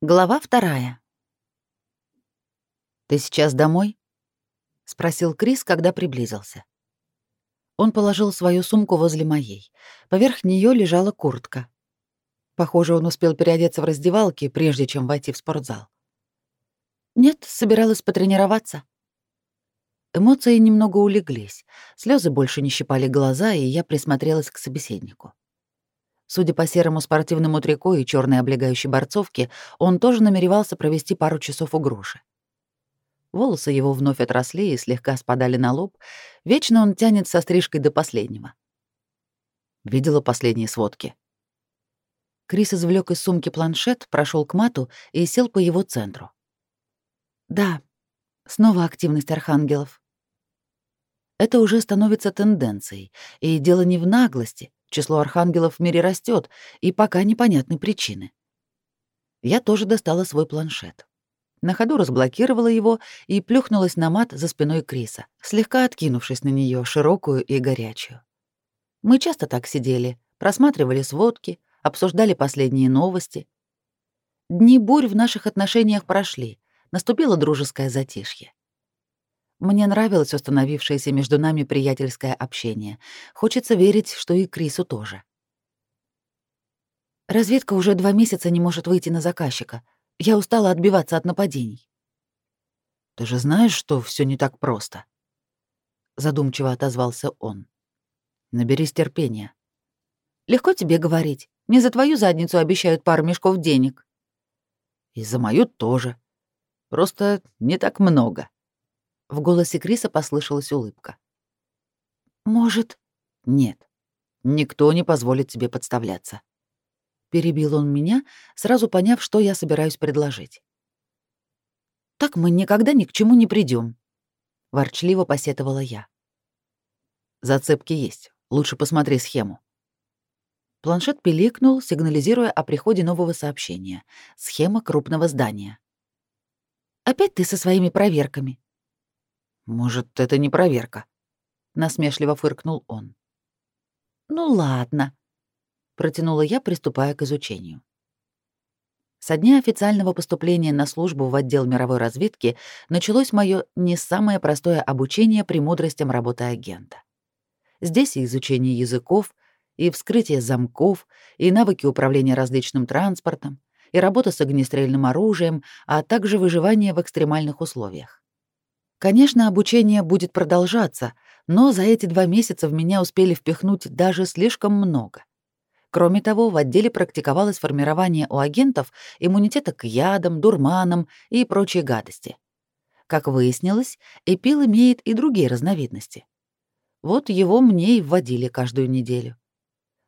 Глава вторая. «Ты сейчас домой?» — спросил Крис, когда приблизился. Он положил свою сумку возле моей. Поверх нее лежала куртка. Похоже, он успел переодеться в раздевалке, прежде чем войти в спортзал. «Нет, собиралась потренироваться». Эмоции немного улеглись, слезы больше не щипали глаза, и я присмотрелась к собеседнику. Судя по серому спортивному трико и черной облегающей борцовке, он тоже намеревался провести пару часов у груши. Волосы его вновь отросли и слегка спадали на лоб. Вечно он тянет со стрижкой до последнего. Видела последние сводки. Крис извлек из сумки планшет, прошел к мату и сел по его центру. Да, снова активность архангелов. Это уже становится тенденцией, и дело не в наглости, Число архангелов в мире растет, и пока непонятны причины. Я тоже достала свой планшет. На ходу разблокировала его и плюхнулась на мат за спиной Криса, слегка откинувшись на нее, широкую и горячую. Мы часто так сидели, просматривали сводки, обсуждали последние новости. Дни бурь в наших отношениях прошли, наступило дружеское затишье. Мне нравилось установившееся между нами приятельское общение. Хочется верить, что и Крису тоже. Разведка уже два месяца не может выйти на заказчика. Я устала отбиваться от нападений. Ты же знаешь, что все не так просто. Задумчиво отозвался он. Наберись терпения. Легко тебе говорить. Не за твою задницу обещают пару мешков денег. И за мою тоже. Просто не так много. В голосе Криса послышалась улыбка. «Может...» «Нет, никто не позволит тебе подставляться». Перебил он меня, сразу поняв, что я собираюсь предложить. «Так мы никогда ни к чему не придем, ворчливо посетовала я. «Зацепки есть. Лучше посмотри схему». Планшет пиликнул, сигнализируя о приходе нового сообщения. Схема крупного здания. «Опять ты со своими проверками», «Может, это не проверка?» — насмешливо фыркнул он. «Ну ладно», — протянула я, приступая к изучению. Со дня официального поступления на службу в отдел мировой разведки началось мое не самое простое обучение премудростям работы агента. Здесь и изучение языков, и вскрытие замков, и навыки управления различным транспортом, и работа с огнестрельным оружием, а также выживание в экстремальных условиях. Конечно, обучение будет продолжаться, но за эти два месяца в меня успели впихнуть даже слишком много. Кроме того, в отделе практиковалось формирование у агентов иммунитета к ядам, дурманам и прочей гадости. Как выяснилось, эпил имеет и другие разновидности. Вот его мне и вводили каждую неделю.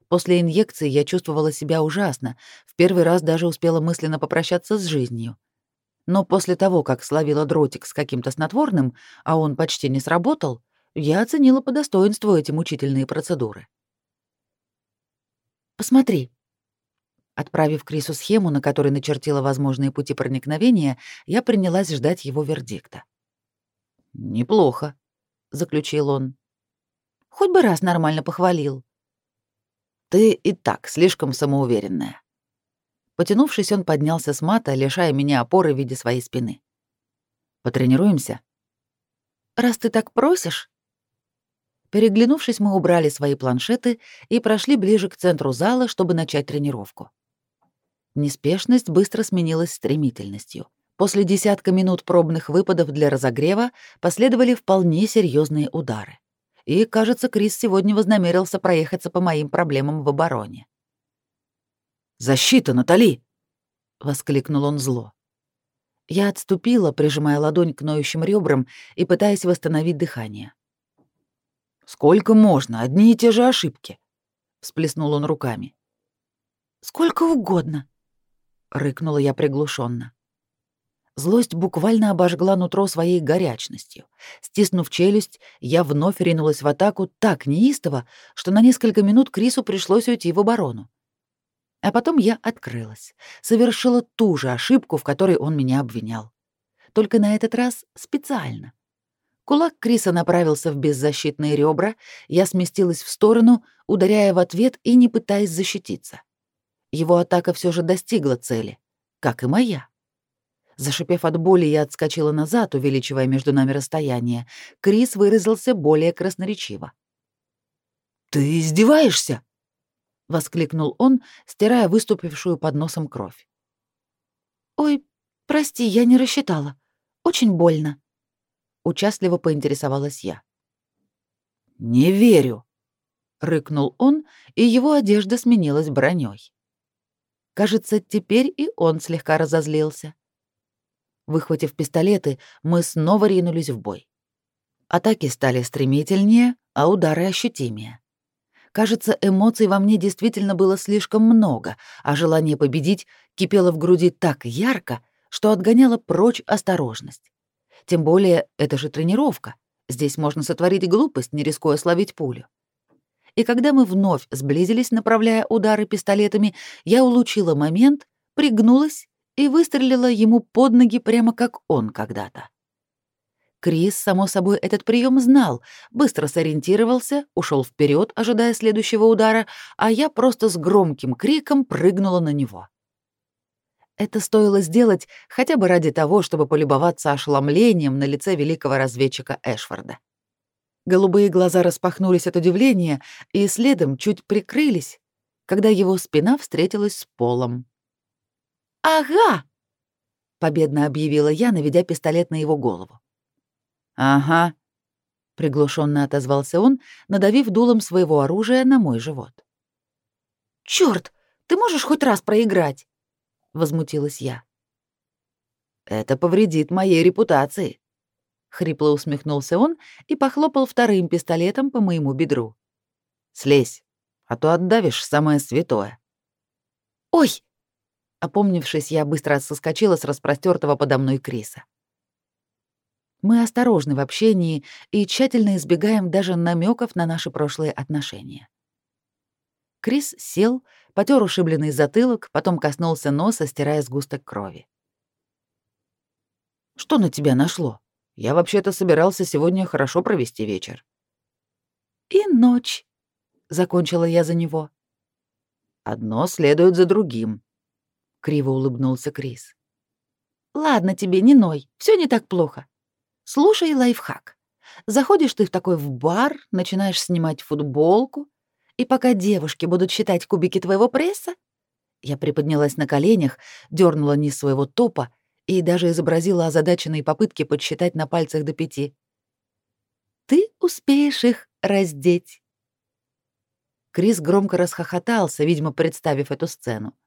После инъекции я чувствовала себя ужасно, в первый раз даже успела мысленно попрощаться с жизнью — но после того, как словила дротик с каким-то снотворным, а он почти не сработал, я оценила по достоинству эти мучительные процедуры. «Посмотри». Отправив Крису схему, на которой начертила возможные пути проникновения, я принялась ждать его вердикта. «Неплохо», — заключил он. «Хоть бы раз нормально похвалил». «Ты и так слишком самоуверенная», Потянувшись, он поднялся с мата, лишая меня опоры в виде своей спины. «Потренируемся?» «Раз ты так просишь...» Переглянувшись, мы убрали свои планшеты и прошли ближе к центру зала, чтобы начать тренировку. Неспешность быстро сменилась стремительностью. После десятка минут пробных выпадов для разогрева последовали вполне серьезные удары. И, кажется, Крис сегодня вознамерился проехаться по моим проблемам в обороне. «Защита, Натали!» — воскликнул он зло. Я отступила, прижимая ладонь к ноющим ребрам и пытаясь восстановить дыхание. «Сколько можно? Одни и те же ошибки!» — всплеснул он руками. «Сколько угодно!» — рыкнула я приглушенно. Злость буквально обожгла нутро своей горячностью. Стиснув челюсть, я вновь ринулась в атаку так неистово, что на несколько минут Крису пришлось уйти в оборону. А потом я открылась, совершила ту же ошибку, в которой он меня обвинял. Только на этот раз специально. Кулак Криса направился в беззащитные ребра, я сместилась в сторону, ударяя в ответ и не пытаясь защититься. Его атака все же достигла цели. как и моя. Зашипев от боли, я отскочила назад, увеличивая между нами расстояние. Крис выразился более красноречиво. «Ты издеваешься?» — воскликнул он, стирая выступившую под носом кровь. «Ой, прости, я не рассчитала. Очень больно», — участливо поинтересовалась я. «Не верю», — рыкнул он, и его одежда сменилась броней. Кажется, теперь и он слегка разозлился. Выхватив пистолеты, мы снова ринулись в бой. Атаки стали стремительнее, а удары ощутимее. Кажется, эмоций во мне действительно было слишком много, а желание победить кипело в груди так ярко, что отгоняло прочь осторожность. Тем более, это же тренировка. Здесь можно сотворить глупость, не рискуя словить пулю. И когда мы вновь сблизились, направляя удары пистолетами, я улучила момент, пригнулась и выстрелила ему под ноги прямо как он когда-то. Крис, само собой, этот прием знал, быстро сориентировался, ушел вперед, ожидая следующего удара, а я просто с громким криком прыгнула на него. Это стоило сделать хотя бы ради того, чтобы полюбоваться ошеломлением на лице великого разведчика Эшфорда. Голубые глаза распахнулись от удивления и следом чуть прикрылись, когда его спина встретилась с полом. «Ага!» — победно объявила я, наведя пистолет на его голову. «Ага», — приглушенно отозвался он, надавив дулом своего оружия на мой живот. «Чёрт, ты можешь хоть раз проиграть?» — возмутилась я. «Это повредит моей репутации», — хрипло усмехнулся он и похлопал вторым пистолетом по моему бедру. «Слезь, а то отдавишь самое святое». «Ой!» Опомнившись, я быстро соскочила с распростертого подо мной Криса. Мы осторожны в общении и тщательно избегаем даже намеков на наши прошлые отношения. Крис сел, потер ушибленный затылок, потом коснулся носа, стирая сгусток крови. «Что на тебя нашло? Я вообще-то собирался сегодня хорошо провести вечер». «И ночь», — закончила я за него. «Одно следует за другим», — криво улыбнулся Крис. «Ладно тебе, не ной, все не так плохо. Слушай лайфхак. Заходишь ты в такой в бар, начинаешь снимать футболку, и пока девушки будут считать кубики твоего пресса, я приподнялась на коленях, дернула низ своего топа и даже изобразила озадаченные попытки подсчитать на пальцах до пяти. Ты успеешь их раздеть. Крис громко расхохотался, видимо, представив эту сцену.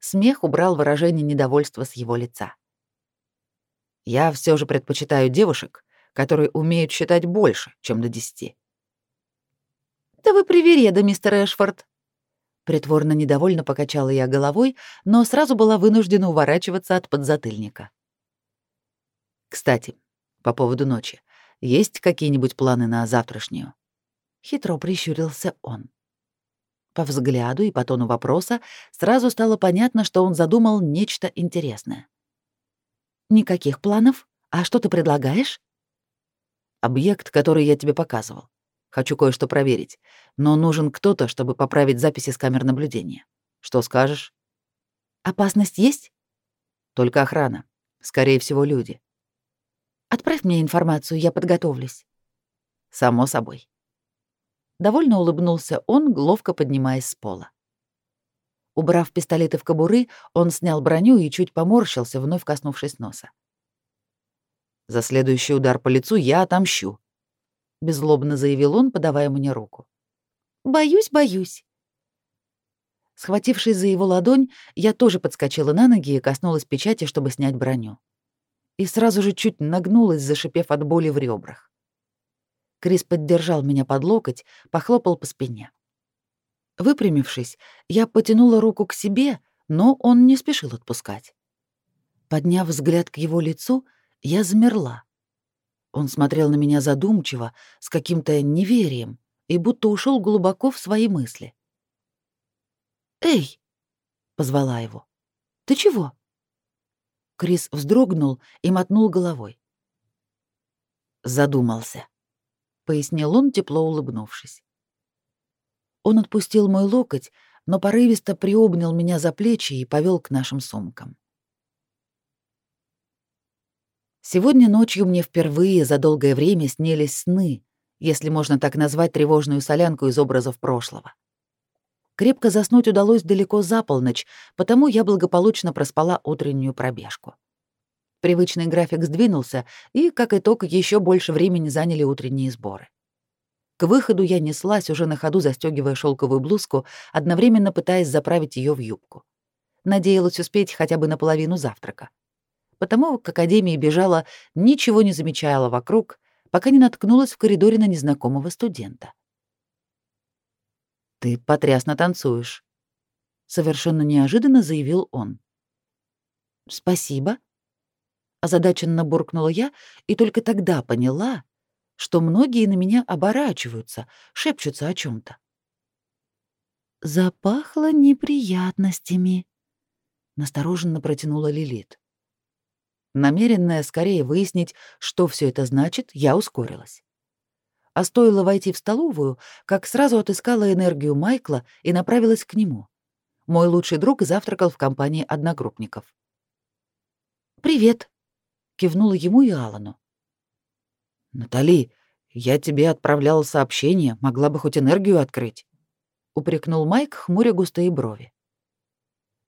Смех убрал выражение недовольства с его лица. Я все же предпочитаю девушек, которые умеют считать больше, чем до десяти. «Да вы привереда, мистер Эшфорд!» Притворно недовольно покачала я головой, но сразу была вынуждена уворачиваться от подзатыльника. «Кстати, по поводу ночи. Есть какие-нибудь планы на завтрашнюю?» Хитро прищурился он. По взгляду и по тону вопроса сразу стало понятно, что он задумал нечто интересное. «Никаких планов? А что ты предлагаешь?» «Объект, который я тебе показывал. Хочу кое-что проверить, но нужен кто-то, чтобы поправить записи с камер наблюдения. Что скажешь?» «Опасность есть?» «Только охрана. Скорее всего, люди». «Отправь мне информацию, я подготовлюсь». «Само собой». Довольно улыбнулся он, ловко поднимаясь с пола. Убрав пистолеты в кобуры, он снял броню и чуть поморщился, вновь коснувшись носа. «За следующий удар по лицу я отомщу», — беззлобно заявил он, подавая мне руку. «Боюсь, боюсь». Схватившись за его ладонь, я тоже подскочила на ноги и коснулась печати, чтобы снять броню. И сразу же чуть нагнулась, зашипев от боли в ребрах. Крис поддержал меня под локоть, похлопал по спине. Выпрямившись, я потянула руку к себе, но он не спешил отпускать. Подняв взгляд к его лицу, я замерла. Он смотрел на меня задумчиво, с каким-то неверием, и будто ушел глубоко в свои мысли. «Эй!» — позвала его. «Ты чего?» Крис вздрогнул и мотнул головой. «Задумался», — пояснил он, тепло улыбнувшись. Он отпустил мой локоть, но порывисто приобнял меня за плечи и повел к нашим сумкам. Сегодня ночью мне впервые за долгое время снились сны, если можно так назвать тревожную солянку из образов прошлого. Крепко заснуть удалось далеко за полночь, потому я благополучно проспала утреннюю пробежку. Привычный график сдвинулся, и, как итог, еще больше времени заняли утренние сборы. К выходу я неслась, уже на ходу застегивая шелковую блузку, одновременно пытаясь заправить ее в юбку. Надеялась успеть хотя бы наполовину завтрака. Потому к академии бежала, ничего не замечала вокруг, пока не наткнулась в коридоре на незнакомого студента. «Ты потрясно танцуешь», — совершенно неожиданно заявил он. «Спасибо», — озадаченно буркнула я и только тогда поняла, что многие на меня оборачиваются, шепчутся о чем то «Запахло неприятностями», — настороженно протянула Лилит. Намеренная скорее выяснить, что все это значит, я ускорилась. А стоило войти в столовую, как сразу отыскала энергию Майкла и направилась к нему. Мой лучший друг завтракал в компании одногруппников. «Привет», — кивнула ему и Алану. «Натали, я тебе отправлял сообщение, могла бы хоть энергию открыть», — упрекнул Майк, хмуря густые брови.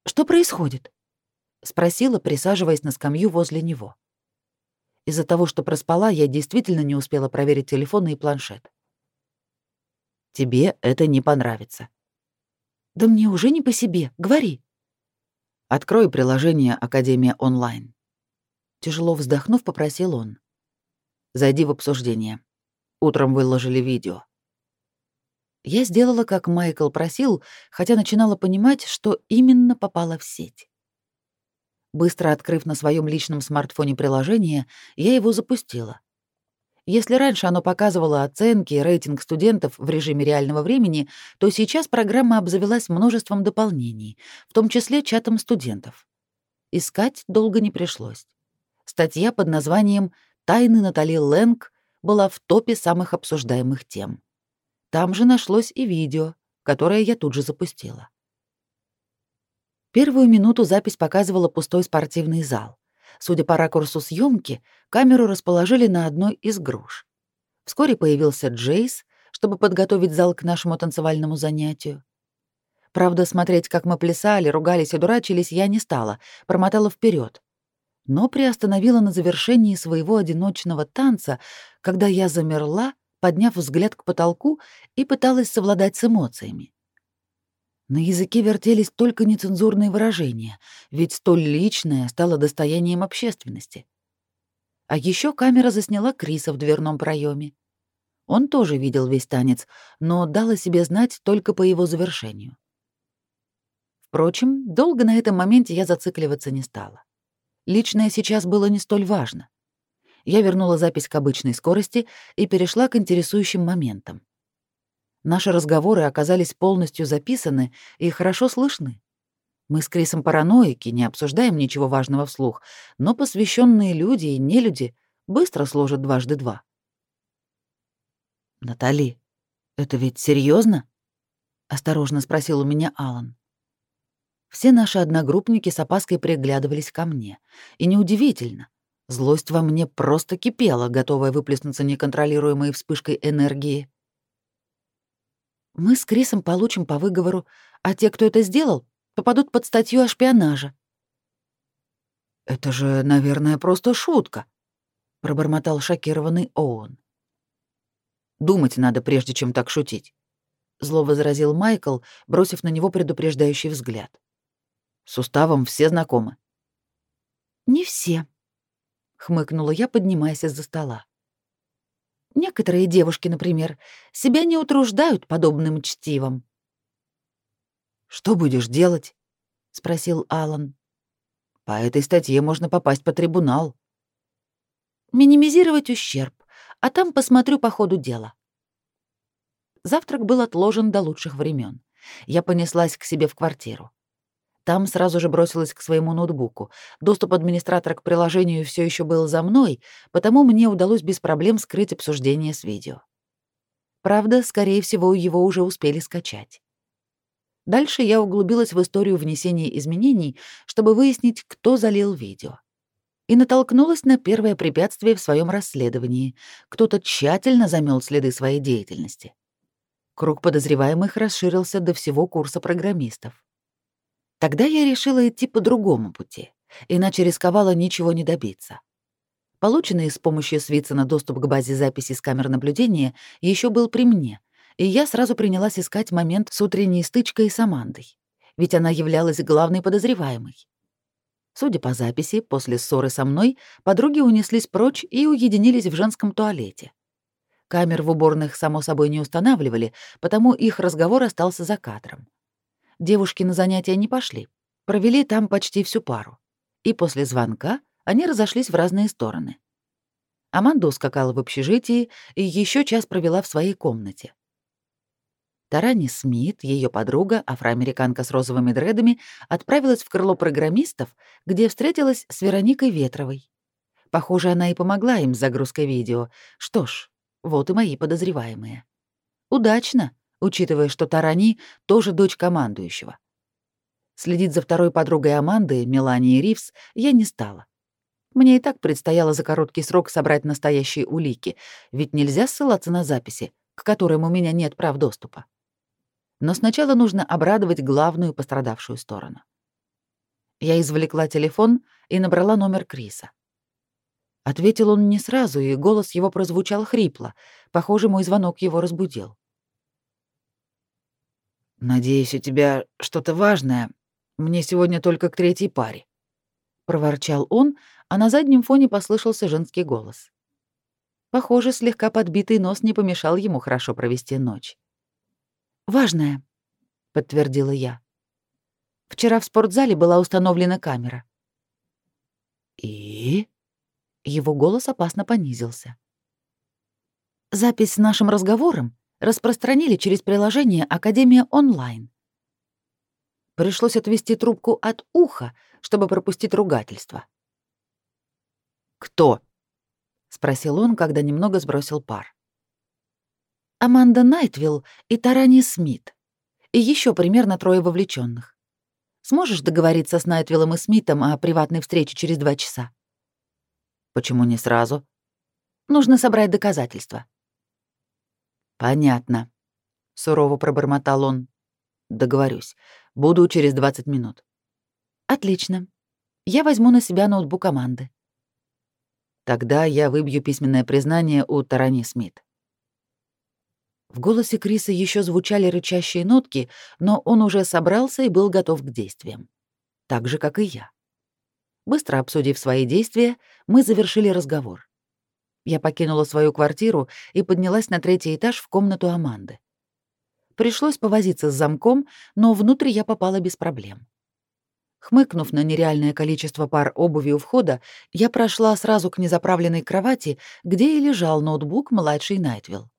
«Что происходит?» — спросила, присаживаясь на скамью возле него. Из-за того, что проспала, я действительно не успела проверить телефон и планшет. Тебе это не понравится. Да мне уже не по себе, говори. Открой приложение Академия онлайн. Тяжело вздохнув, попросил он. Зайди в обсуждение. Утром выложили видео. Я сделала, как Майкл просил, хотя начинала понимать, что именно попало в сеть. Быстро открыв на своем личном смартфоне приложение, я его запустила. Если раньше оно показывало оценки и рейтинг студентов в режиме реального времени, то сейчас программа обзавелась множеством дополнений, в том числе чатом студентов. Искать долго не пришлось. Статья под названием «Тайны Натали Лэнг» была в топе самых обсуждаемых тем. Там же нашлось и видео, которое я тут же запустила. Первую минуту запись показывала пустой спортивный зал. Судя по ракурсу съемки, камеру расположили на одной из груш. Вскоре появился Джейс, чтобы подготовить зал к нашему танцевальному занятию. Правда, смотреть, как мы плясали, ругались и дурачились, я не стала, промотала вперед, но приостановила на завершении своего одиночного танца, когда я замерла, подняв взгляд к потолку и пыталась совладать с эмоциями. На языке вертелись только нецензурные выражения, ведь столь личное стало достоянием общественности. А еще камера засняла Криса в дверном проеме. Он тоже видел весь танец, но дал о себе знать только по его завершению. Впрочем, долго на этом моменте я зацикливаться не стала. Личное сейчас было не столь важно. Я вернула запись к обычной скорости и перешла к интересующим моментам. Наши разговоры оказались полностью записаны и хорошо слышны. Мы с Крисом параноики, не обсуждаем ничего важного вслух, но посвященные люди и нелюди быстро сложат дважды два. «Натали, это ведь серьезно? осторожно спросил у меня Алан. Все наши одногруппники с опаской приглядывались ко мне. И неудивительно. Злость во мне просто кипела, готовая выплеснуться неконтролируемой вспышкой энергии. Мы с Крисом получим по выговору, а те, кто это сделал, попадут под статью о шпионаже. Это же, наверное, просто шутка, пробормотал шокированный Оуэн. Думать надо, прежде чем так шутить, зло возразил Майкл, бросив на него предупреждающий взгляд. С уставом все знакомы. Не все, хмыкнула я, поднимаясь из-за стола. Некоторые девушки, например, себя не утруждают подобным чтивом. Что будешь делать? спросил Алан. По этой статье можно попасть по трибунал. Минимизировать ущерб, а там посмотрю по ходу дела. Завтрак был отложен до лучших времен. Я понеслась к себе в квартиру. Там сразу же бросилась к своему ноутбуку. Доступ администратора к приложению все еще был за мной, потому мне удалось без проблем скрыть обсуждение с видео. Правда, скорее всего, его уже успели скачать. Дальше я углубилась в историю внесения изменений, чтобы выяснить, кто залил видео. и натолкнулась на первое препятствие в своем расследовании. Кто-то тщательно замел следы своей деятельности. Круг подозреваемых расширился до всего курса программистов. Тогда я решила идти по другому пути, иначе рисковала ничего не добиться. Полученный с помощью Свитцена доступ к базе записи с камер наблюдения еще был при мне, и я сразу принялась искать момент с утренней стычкой с Амандой, ведь она являлась главной подозреваемой. Судя по записи, после ссоры со мной подруги унеслись прочь и уединились в женском туалете. Камер в уборных, само собой, не устанавливали, потому их разговор остался за кадром. Девушки на занятия не пошли, провели там почти всю пару. И после звонка они разошлись в разные стороны. Аманда ускакала в общежитии и еще час провела в своей комнате. Тарани Смит, ее подруга, афроамериканка с розовыми дредами, отправилась в крыло программистов, где встретилась с Вероникой Ветровой. Похоже, она и помогла им с загрузкой видео. Что ж, вот и мои подозреваемые. Удачно, учитывая, что Тарани тоже дочь командующего. Следить за второй подругой Аманды, Меланией Ривс, я не стала. Мне и так предстояло за короткий срок собрать настоящие улики, ведь нельзя ссылаться на записи, к которым у меня нет прав доступа. Но сначала нужно обрадовать главную пострадавшую сторону. Я извлекла телефон и набрала номер Криса. Ответил он не сразу, и голос его прозвучал хрипло. Похоже, мой звонок его разбудил. «Надеюсь, у тебя что-то важное. Мне сегодня только к третьей паре», — проворчал он, а на заднем фоне послышался женский голос. Похоже, слегка подбитый нос не помешал ему хорошо провести ночь. «Важное», — подтвердила я. «Вчера в спортзале была установлена камера». «И?» Его голос опасно понизился. «Запись с нашим разговором распространили через приложение Академия онлайн. Пришлось отвести трубку от уха, чтобы пропустить ругательство. «Кто?» — спросил он, когда немного сбросил пар. Аманда Найтвилл и Тарани Смит. И еще примерно трое вовлеченных. Сможешь договориться с Найтвиллом и Смитом о приватной встрече через два часа? Почему не сразу? Нужно собрать доказательства. Понятно. Сурово пробормотал он. Договорюсь. Буду через 20 минут. Отлично. Я возьму на себя ноутбук команды. Тогда я выбью письменное признание у Тарани Смит. В голосе Криса еще звучали рычащие нотки, но он уже собрался и был готов к действиям. Так же, как и я. Быстро обсудив свои действия, мы завершили разговор. Я покинула свою квартиру и поднялась на третий этаж в комнату Аманды. Пришлось повозиться с замком, но внутрь я попала без проблем. Хмыкнув на нереальное количество пар обуви у входа, я прошла сразу к незаправленной кровати, где и лежал ноутбук младший Найтвилл.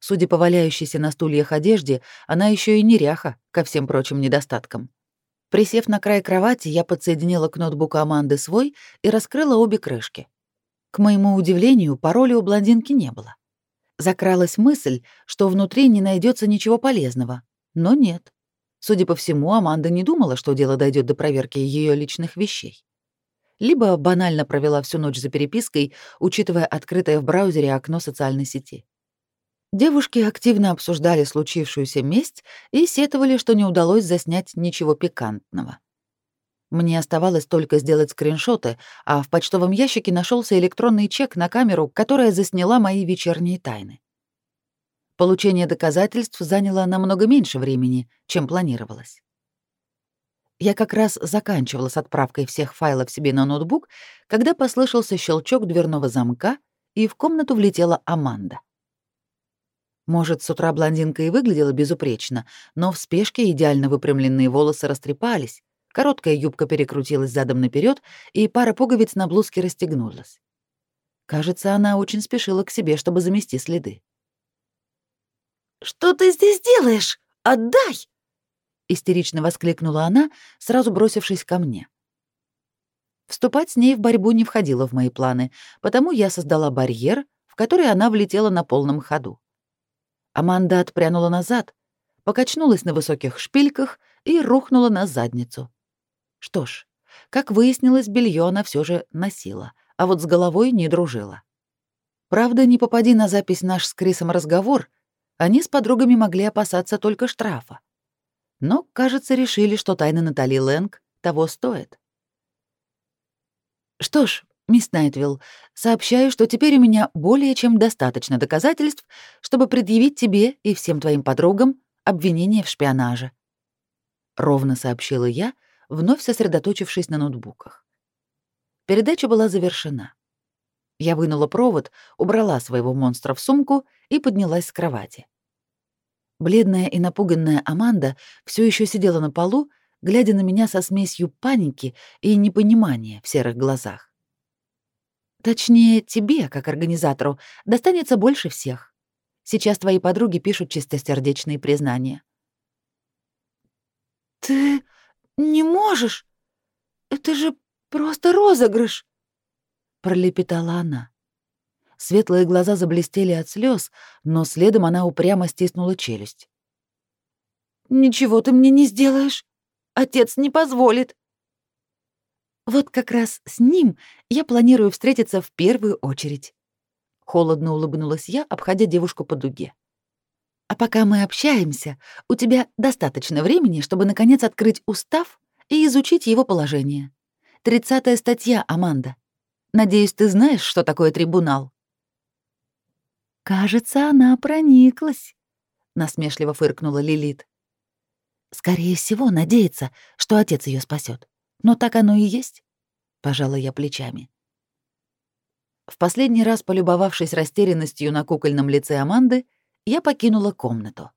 Судя по валяющейся на стульях одежде, она еще и неряха ко всем прочим недостаткам. Присев на край кровати, я подсоединила к ноутбуку Аманды свой и раскрыла обе крышки. К моему удивлению, пароля у блондинки не было. Закралась мысль, что внутри не найдется ничего полезного, но нет. Судя по всему, Аманда не думала, что дело дойдет до проверки ее личных вещей. Либо банально провела всю ночь за перепиской, учитывая открытое в браузере окно социальной сети. Девушки активно обсуждали случившуюся месть и сетовали, что не удалось заснять ничего пикантного. Мне оставалось только сделать скриншоты, а в почтовом ящике нашелся электронный чек на камеру, которая засняла мои вечерние тайны. Получение доказательств заняло намного меньше времени, чем планировалось. Я как раз заканчивала с отправкой всех файлов себе на ноутбук, когда послышался щелчок дверного замка, и в комнату влетела Аманда. Может, с утра блондинка и выглядела безупречно, но в спешке идеально выпрямленные волосы растрепались, короткая юбка перекрутилась задом наперед, и пара пуговиц на блузке расстегнулась. Кажется, она очень спешила к себе, чтобы замести следы. «Что ты здесь делаешь? Отдай!» — истерично воскликнула она, сразу бросившись ко мне. Вступать с ней в борьбу не входило в мои планы, потому я создала барьер, в который она влетела на полном ходу. Аманда отпрянула назад, покачнулась на высоких шпильках и рухнула на задницу. Что ж, Как выяснилось, белье она все же носила, а вот с головой не дружила. Правда, не попади на запись наш с Крисом разговор, они с подругами могли опасаться только штрафа. Но, кажется, решили, что тайна Натали Лэнг того стоит. Что ж, мисс Найтвилл, сообщаю, что теперь у меня более чем достаточно доказательств, чтобы предъявить тебе и всем твоим подругам обвинение в шпионаже. Ровно сообщила я, вновь сосредоточившись на ноутбуках. Передача была завершена. Я вынула провод, убрала своего монстра в сумку и поднялась с кровати. Бледная и напуганная Аманда все еще сидела на полу, глядя на меня со смесью паники и непонимания в серых глазах. Точнее, тебе, как организатору, достанется больше всех. Сейчас твои подруги пишут чистосердечные признания. Ты не можешь. Это же просто розыгрыш пролепетала она. Светлые глаза заблестели от слез, но следом она упрямо стиснула челюсть. «Ничего ты мне не сделаешь. Отец не позволит». «Вот как раз с ним я планирую встретиться в первую очередь». Холодно улыбнулась я, обходя девушку по дуге. «А пока мы общаемся, у тебя достаточно времени, чтобы наконец открыть устав и изучить его положение. Тридцатая статья, Аманда. Надеюсь, ты знаешь, что такое трибунал?» «Кажется, она прониклась», — насмешливо фыркнула Лилит. «Скорее всего, надеется, что отец ее спасет. Но так оно и есть», — пожала я плечами. В последний раз, полюбовавшись растерянностью на кукольном лице Аманды, я покинула комнату.